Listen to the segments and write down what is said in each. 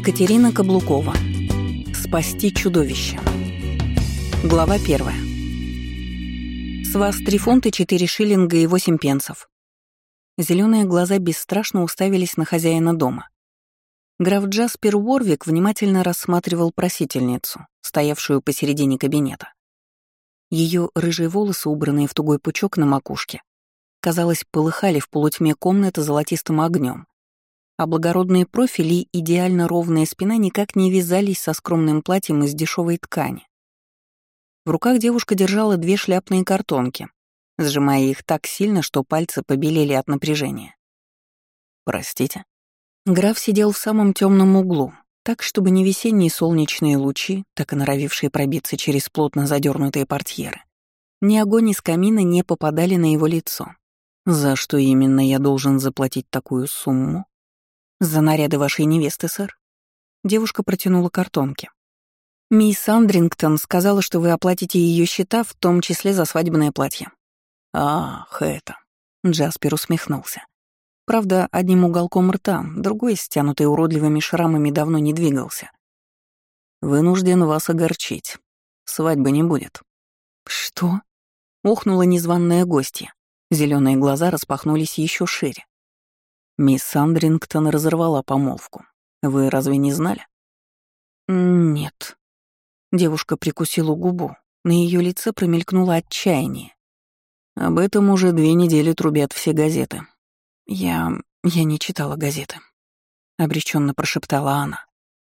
Екатерина Каблукова. Спасти чудовище. Глава первая. С вас три фунта, четыре шиллинга и восемь пенсов. Зеленые глаза бесстрашно уставились на хозяина дома. Граф Джаспер Уорвик внимательно рассматривал просительницу, стоявшую посередине кабинета. Ее рыжие волосы, убранные в тугой пучок на макушке, казалось, полыхали в полутьме комнаты золотистым огнем а благородные профили и идеально ровная спина никак не вязались со скромным платьем из дешевой ткани. В руках девушка держала две шляпные картонки, сжимая их так сильно, что пальцы побелели от напряжения. «Простите». Граф сидел в самом темном углу, так, чтобы ни весенние солнечные лучи, так и норовившие пробиться через плотно задернутые портьеры, ни огонь из камина не попадали на его лицо. «За что именно я должен заплатить такую сумму?» «За наряды вашей невесты, сэр». Девушка протянула картонки. «Мисс Андрингтон сказала, что вы оплатите ее счета, в том числе за свадебное платье». «Ах, это...» Джаспер усмехнулся. Правда, одним уголком рта, другой, стянутый уродливыми шрамами, давно не двигался. «Вынужден вас огорчить. Свадьбы не будет». «Что?» — охнула незваная гостья. Зеленые глаза распахнулись еще шире. Мисс Андрингтон разорвала помолвку. Вы разве не знали? Нет. Девушка прикусила губу. На ее лице промелькнуло отчаяние. Об этом уже две недели трубят все газеты. Я... я не читала газеты. Обреченно прошептала она.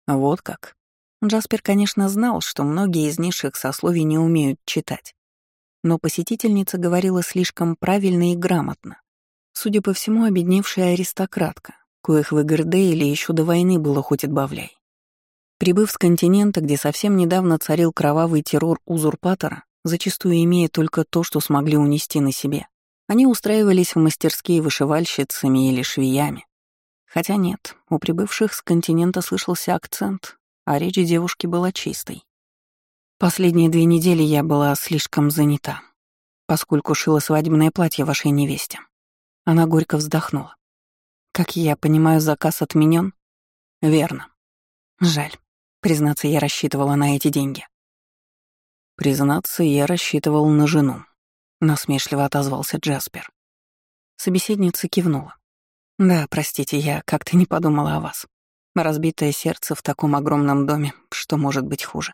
Вот как. Джаспер, конечно, знал, что многие из низших сословий не умеют читать. Но посетительница говорила слишком правильно и грамотно. Судя по всему, обедневшая аристократка, коих в Игордейле еще до войны было хоть отбавляй. Прибыв с континента, где совсем недавно царил кровавый террор узурпатора, зачастую имея только то, что смогли унести на себе, они устраивались в мастерские вышивальщицами или швеями. Хотя нет, у прибывших с континента слышался акцент, а речь девушки была чистой. Последние две недели я была слишком занята, поскольку шила свадебное платье вашей невесте. Она горько вздохнула. Как я понимаю, заказ отменен? Верно. Жаль. Признаться, я рассчитывала на эти деньги. Признаться, я рассчитывал на жену. Насмешливо отозвался Джаспер. Собеседница кивнула. Да, простите, я как-то не подумала о вас. Разбитое сердце в таком огромном доме, что может быть хуже?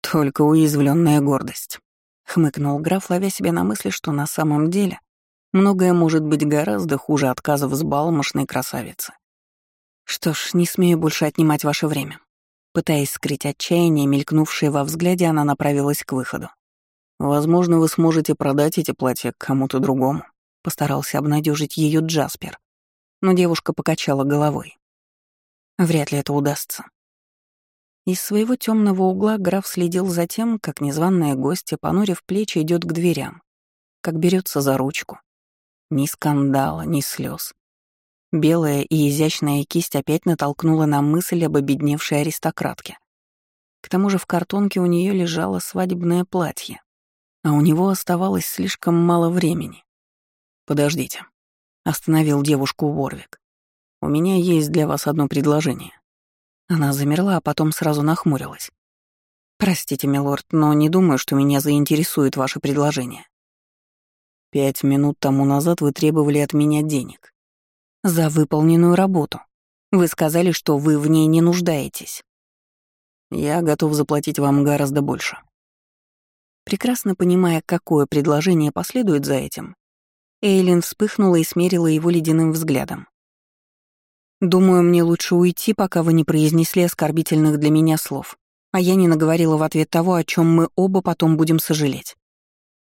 Только уязвленная гордость. Хмыкнул граф, ловя себя на мысли, что на самом деле Многое может быть гораздо хуже отказов с балмошной красавицы. Что ж, не смею больше отнимать ваше время. Пытаясь скрыть отчаяние, мелькнувшее во взгляде, она направилась к выходу. «Возможно, вы сможете продать эти платья кому-то другому», — постарался обнадежить ее Джаспер. Но девушка покачала головой. «Вряд ли это удастся». Из своего темного угла граф следил за тем, как незваная гостья, понурив плечи, идет к дверям, как берется за ручку, ни скандала, ни слез. Белая и изящная кисть опять натолкнула на мысль об обедневшей аристократке. К тому же в картонке у нее лежало свадебное платье, а у него оставалось слишком мало времени. «Подождите», — остановил девушку Уорвик. «У меня есть для вас одно предложение». Она замерла, а потом сразу нахмурилась. «Простите, милорд, но не думаю, что меня заинтересует ваше предложение. Пять минут тому назад вы требовали от меня денег. За выполненную работу. Вы сказали, что вы в ней не нуждаетесь. Я готов заплатить вам гораздо больше. Прекрасно понимая, какое предложение последует за этим, Эйлин вспыхнула и смерила его ледяным взглядом. «Думаю, мне лучше уйти, пока вы не произнесли оскорбительных для меня слов, а я не наговорила в ответ того, о чем мы оба потом будем сожалеть.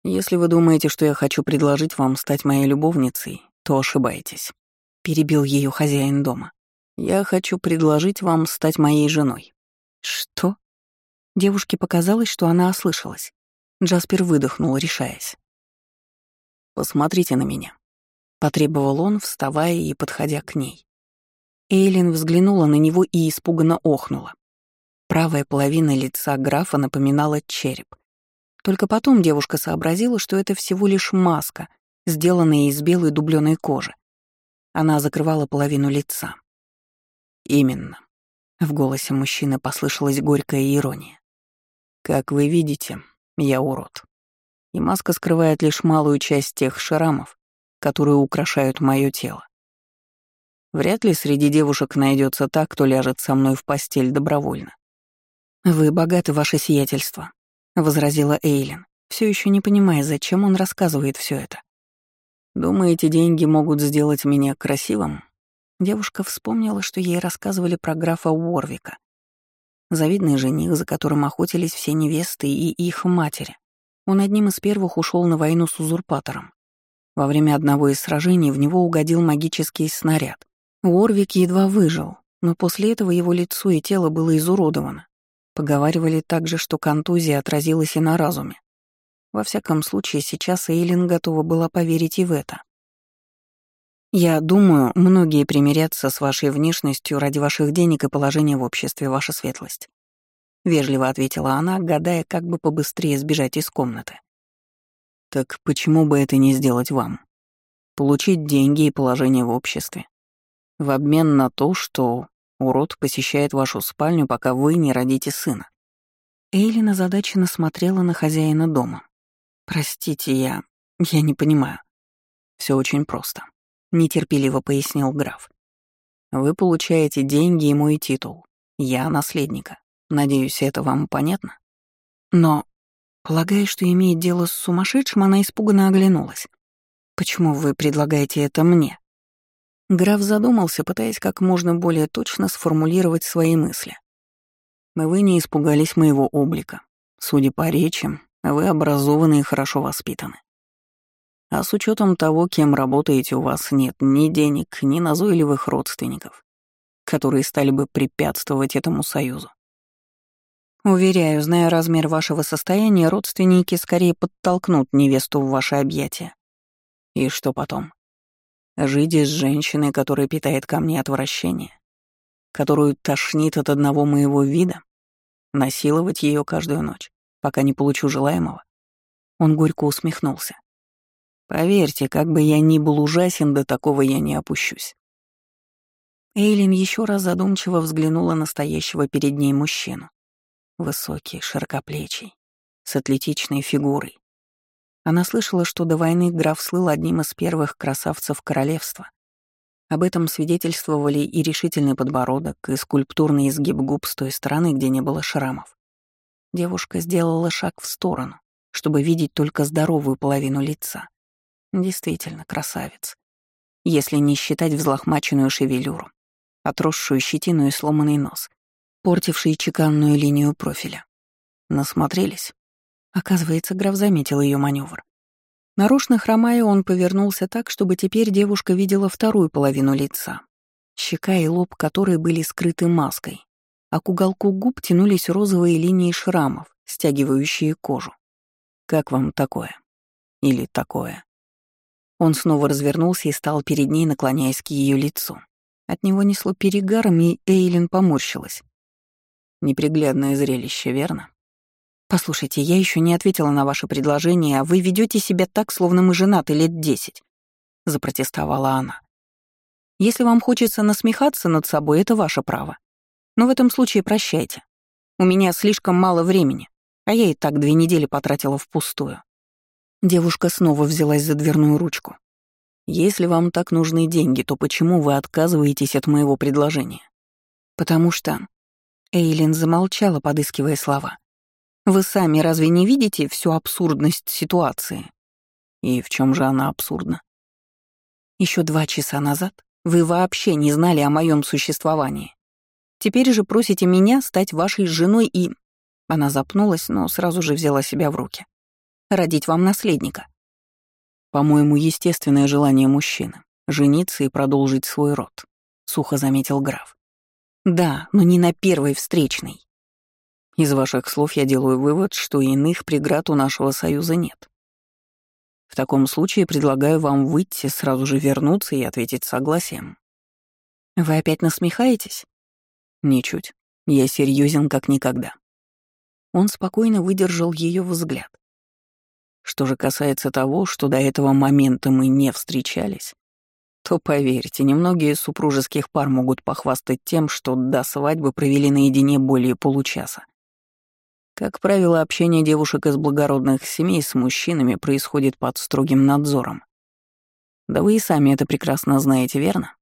«Если вы думаете, что я хочу предложить вам стать моей любовницей, то ошибаетесь», — перебил ее хозяин дома. «Я хочу предложить вам стать моей женой». «Что?» Девушке показалось, что она ослышалась. Джаспер выдохнул, решаясь. «Посмотрите на меня», — потребовал он, вставая и подходя к ней. Эйлин взглянула на него и испуганно охнула. Правая половина лица графа напоминала череп — только потом девушка сообразила, что это всего лишь маска, сделанная из белой дубленой кожи. Она закрывала половину лица. Именно. В голосе мужчины послышалась горькая ирония. «Как вы видите, я урод. И маска скрывает лишь малую часть тех шрамов, которые украшают мое тело. Вряд ли среди девушек найдется та, кто ляжет со мной в постель добровольно. «Вы богаты, ваше сиятельство», — возразила Эйлин, все еще не понимая, зачем он рассказывает все это. «Думаете, деньги могут сделать меня красивым?» Девушка вспомнила, что ей рассказывали про графа Уорвика. Завидный жених, за которым охотились все невесты и их матери. Он одним из первых ушел на войну с узурпатором. Во время одного из сражений в него угодил магический снаряд, Уорвик едва выжил, но после этого его лицо и тело было изуродовано. Поговаривали также, что контузия отразилась и на разуме. Во всяком случае, сейчас Эйлин готова была поверить и в это. «Я думаю, многие примирятся с вашей внешностью ради ваших денег и положения в обществе, ваша светлость», — вежливо ответила она, гадая, как бы побыстрее сбежать из комнаты. «Так почему бы это не сделать вам? Получить деньги и положение в обществе, в обмен на то, что урод посещает вашу спальню, пока вы не родите сына. Эйлин озадаченно смотрела на хозяина дома. «Простите, я... я не понимаю». Все очень просто», — нетерпеливо пояснил граф. «Вы получаете деньги и мой титул. Я наследника. Надеюсь, это вам понятно?» Но, полагая, что имеет дело с сумасшедшим, она испуганно оглянулась. «Почему вы предлагаете это мне?» Граф задумался, пытаясь как можно более точно сформулировать свои мысли. «Вы не испугались моего облика. Судя по речи, вы образованы и хорошо воспитаны. А с учетом того, кем работаете, у вас нет ни денег, ни назойливых родственников, которые стали бы препятствовать этому союзу. Уверяю, зная размер вашего состояния, родственники скорее подтолкнут невесту в ваше объятия. И что потом? Жить с женщиной, которая питает ко мне отвращение, которую тошнит от одного моего вида, насиловать ее каждую ночь, пока не получу желаемого. Он горько усмехнулся. Поверьте, как бы я ни был ужасен, до такого я не опущусь. Эйлин еще раз задумчиво взглянула на стоящего перед ней мужчину. Высокий, широкоплечий, с атлетичной фигурой, она слышала, что до войны граф слыл одним из первых красавцев королевства. Об этом свидетельствовали и решительный подбородок, и скульптурный изгиб губ с той стороны, где не было шрамов. Девушка сделала шаг в сторону, чтобы видеть только здоровую половину лица. Действительно, красавец. Если не считать взлохмаченную шевелюру, отросшую щетину и сломанный нос, портивший чеканную линию профиля. Насмотрелись. Оказывается, граф заметил ее маневр. Нарочно хромая, он повернулся так, чтобы теперь девушка видела вторую половину лица, щека и лоб которой были скрыты маской, а к уголку губ тянулись розовые линии шрамов, стягивающие кожу. «Как вам такое? Или такое?» Он снова развернулся и стал перед ней, наклоняясь к ее лицу. От него несло перегаром, и Эйлин поморщилась. Неприглядное зрелище, верно? «Послушайте, я еще не ответила на ваше предложение, а вы ведете себя так, словно мы женаты лет десять», — запротестовала она. «Если вам хочется насмехаться над собой, это ваше право. Но в этом случае прощайте. У меня слишком мало времени, а я и так две недели потратила впустую». Девушка снова взялась за дверную ручку. «Если вам так нужны деньги, то почему вы отказываетесь от моего предложения?» «Потому что...» Эйлин замолчала, подыскивая слова. Вы сами разве не видите всю абсурдность ситуации? И в чем же она абсурдна? Еще два часа назад вы вообще не знали о моем существовании. Теперь же просите меня стать вашей женой и... Она запнулась, но сразу же взяла себя в руки. Родить вам наследника. По-моему, естественное желание мужчины — жениться и продолжить свой род, — сухо заметил граф. Да, но не на первой встречной. Из ваших слов я делаю вывод, что иных преград у нашего союза нет. В таком случае предлагаю вам выйти, сразу же вернуться и ответить согласием. Вы опять насмехаетесь? Ничуть. Я серьезен как никогда. Он спокойно выдержал ее взгляд. Что же касается того, что до этого момента мы не встречались, то поверьте, немногие из супружеских пар могут похвастать тем, что до свадьбы провели наедине более получаса. Как правило, общение девушек из благородных семей с мужчинами происходит под строгим надзором. Да вы и сами это прекрасно знаете, верно?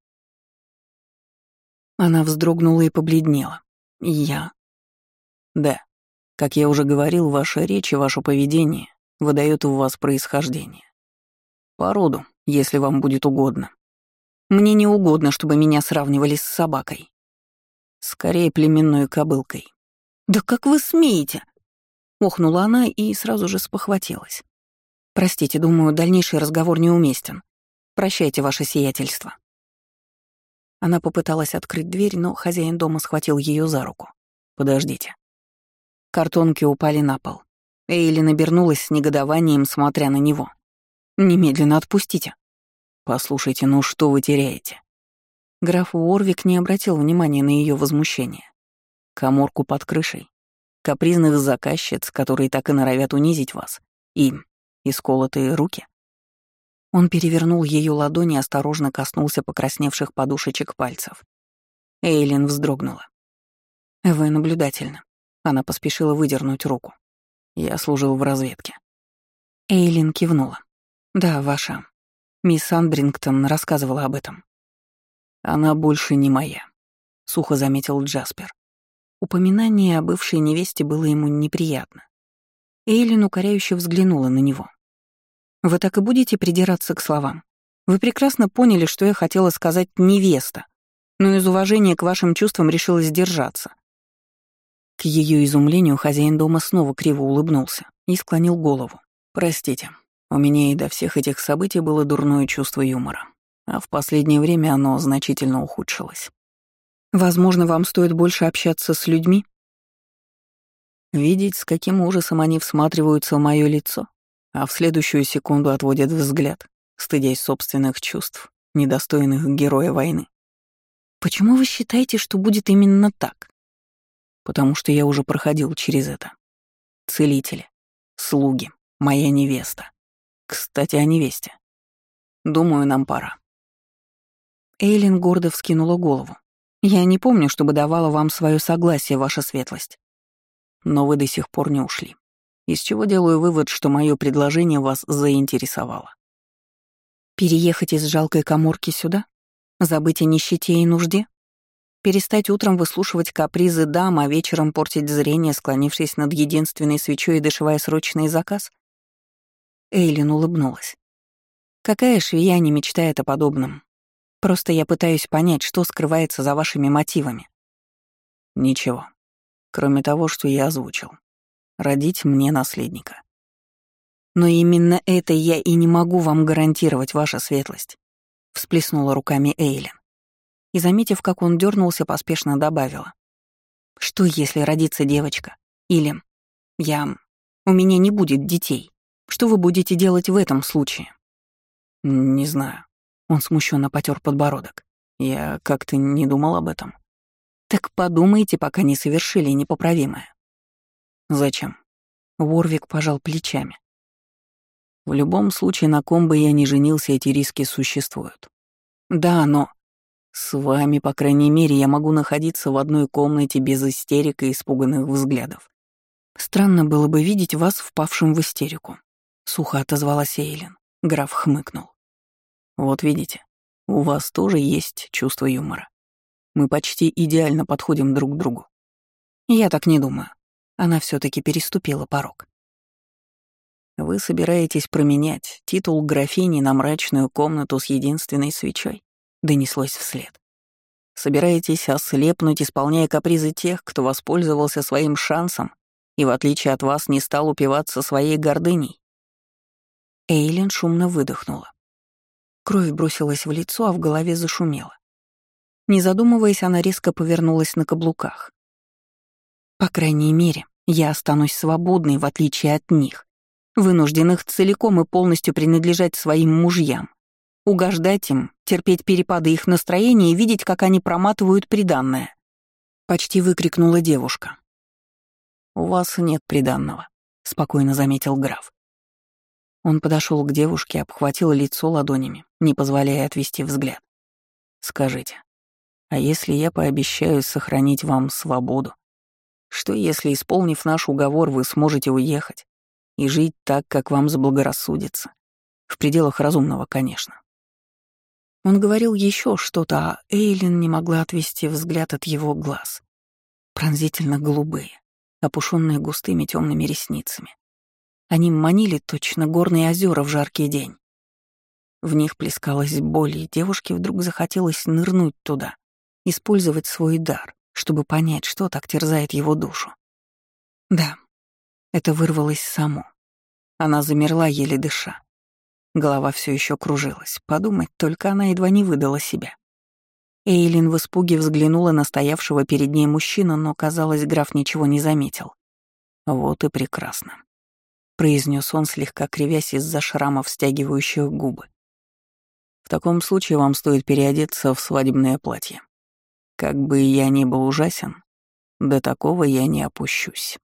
Она вздрогнула и побледнела. Я. Да. Как я уже говорил, ваша речь и ваше поведение выдают в вас происхождение. По роду, если вам будет угодно. Мне не угодно, чтобы меня сравнивали с собакой. Скорее, племенной кобылкой. «Да как вы смеете?» Охнула она и сразу же спохватилась. «Простите, думаю, дальнейший разговор неуместен. Прощайте, ваше сиятельство». Она попыталась открыть дверь, но хозяин дома схватил ее за руку. «Подождите». Картонки упали на пол. Эйли набернулась с негодованием, смотря на него. «Немедленно отпустите». «Послушайте, ну что вы теряете?» Граф Уорвик не обратил внимания на ее возмущение. Коморку под крышей, капризных заказчиц, которые так и норовят унизить вас, и исколотые руки. Он перевернул ее ладони и осторожно коснулся покрасневших подушечек пальцев. Эйлин вздрогнула. «Вы наблюдательны». Она поспешила выдернуть руку. Я служил в разведке. Эйлин кивнула. «Да, ваша. Мисс Анбрингтон рассказывала об этом. Она больше не моя, сухо заметил Джаспер. Упоминание о бывшей невесте было ему неприятно. Эйлин укоряюще взглянула на него. «Вы так и будете придираться к словам? Вы прекрасно поняли, что я хотела сказать «невеста», но из уважения к вашим чувствам решила сдержаться». К ее изумлению хозяин дома снова криво улыбнулся и склонил голову. «Простите, у меня и до всех этих событий было дурное чувство юмора, а в последнее время оно значительно ухудшилось. Возможно, вам стоит больше общаться с людьми? Видеть, с каким ужасом они всматриваются в мое лицо, а в следующую секунду отводят взгляд, стыдясь собственных чувств, недостойных героя войны. Почему вы считаете, что будет именно так? Потому что я уже проходил через это. Целители, слуги, моя невеста. Кстати, о невесте. Думаю, нам пора. Эйлин гордо вскинула голову. Я не помню, чтобы давала вам свое согласие, ваша светлость. Но вы до сих пор не ушли. Из чего делаю вывод, что мое предложение вас заинтересовало. Переехать из жалкой коморки сюда? Забыть о нищете и нужде? Перестать утром выслушивать капризы дам, а вечером портить зрение, склонившись над единственной свечой и дошивая срочный заказ? Эйлин улыбнулась. Какая швея не мечтает о подобном? Просто я пытаюсь понять, что скрывается за вашими мотивами. Ничего. Кроме того, что я озвучил. Родить мне наследника. Но именно это я и не могу вам гарантировать, ваша светлость. Всплеснула руками Эйлин. И, заметив, как он дернулся, поспешно добавила. Что, если родится девочка? Или я... У меня не будет детей. Что вы будете делать в этом случае? Не знаю. Он смущенно потер подбородок. Я как-то не думал об этом. Так подумайте, пока не совершили непоправимое. Зачем? Ворвик пожал плечами. В любом случае, на ком бы я ни женился, эти риски существуют. Да, но... С вами, по крайней мере, я могу находиться в одной комнате без истерик и испуганных взглядов. Странно было бы видеть вас впавшим в истерику. — сухо отозвалась Эйлин. Граф хмыкнул. «Вот видите, у вас тоже есть чувство юмора. Мы почти идеально подходим друг к другу». «Я так не думаю. Она все таки переступила порог». «Вы собираетесь променять титул графини на мрачную комнату с единственной свечой?» — донеслось вслед. «Собираетесь ослепнуть, исполняя капризы тех, кто воспользовался своим шансом и, в отличие от вас, не стал упиваться своей гордыней?» Эйлин шумно выдохнула. Кровь бросилась в лицо, а в голове зашумело. Не задумываясь, она резко повернулась на каблуках. По крайней мере, я останусь свободной, в отличие от них, вынужденных целиком и полностью принадлежать своим мужьям, угождать им, терпеть перепады их настроения и видеть, как они проматывают приданное. Почти выкрикнула девушка. «У вас нет приданного», — спокойно заметил граф. Он подошел к девушке, обхватил лицо ладонями, не позволяя отвести взгляд. «Скажите, а если я пообещаю сохранить вам свободу? Что если, исполнив наш уговор, вы сможете уехать и жить так, как вам заблагорассудится? В пределах разумного, конечно». Он говорил еще что-то, а Эйлин не могла отвести взгляд от его глаз. Пронзительно голубые, опушенные густыми темными ресницами. Они манили точно горные озера в жаркий день. В них плескалась боль, и девушке вдруг захотелось нырнуть туда, использовать свой дар, чтобы понять, что так терзает его душу. Да, это вырвалось само. Она замерла, еле дыша. Голова все еще кружилась. Подумать, только она едва не выдала себя. Эйлин в испуге взглянула на стоявшего перед ней мужчину, но, казалось, граф ничего не заметил. Вот и прекрасно произнес он, слегка кривясь из-за шрамов, стягивающих губы. В таком случае вам стоит переодеться в свадебное платье. Как бы я ни был ужасен, до такого я не опущусь.